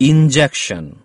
injection.